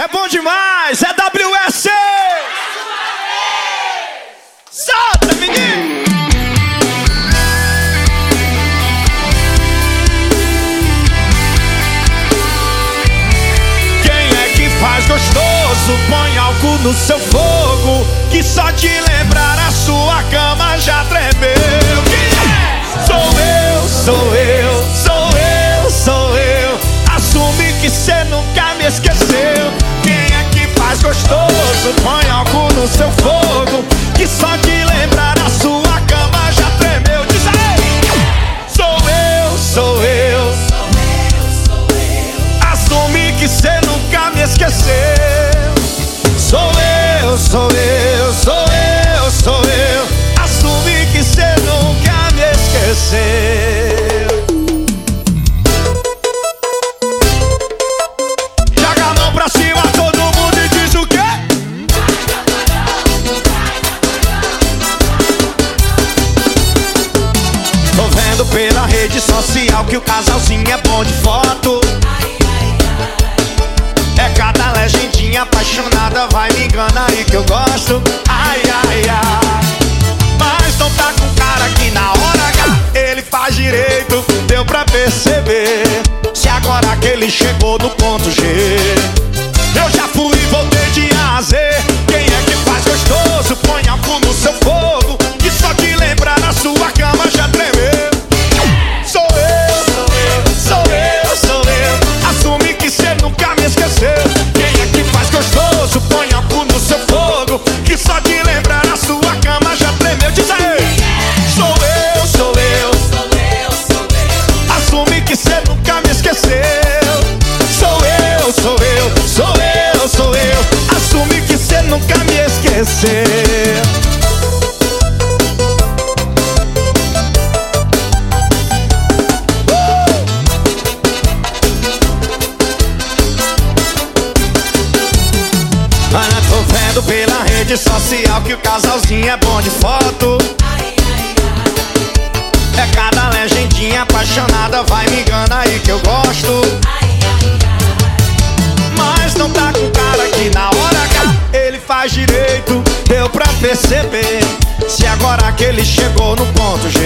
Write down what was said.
É bom demais, é WS! Solta, menino! Quem é que faz gostoso? Põe álcool no seu fogo, gostoso? Põe álcool no seu fogo, que só de lembrar a sua cama já tremeu. Diz aí! Sou eu, sou eu. Assume que cê nunca me esqueceu. Sou eu, sou eu, rede social que o casalzinho é bom de foto. É cada legendinha apaixonada, vai me engana aí que eu gosto. Ai, ai, ai. Mas não tá com cara que na hora H ele faz direito, deu pra perceber. Se agora que ele chegou no ponto G, eu já fui e voltei de A a Z. esqueceu. Olha, tô vendo pela rede social que o casalzinho é bom de foto. É cada legendinha apaixonada, vai me engana aí que eu gosto. Que ele chegou no ponto G,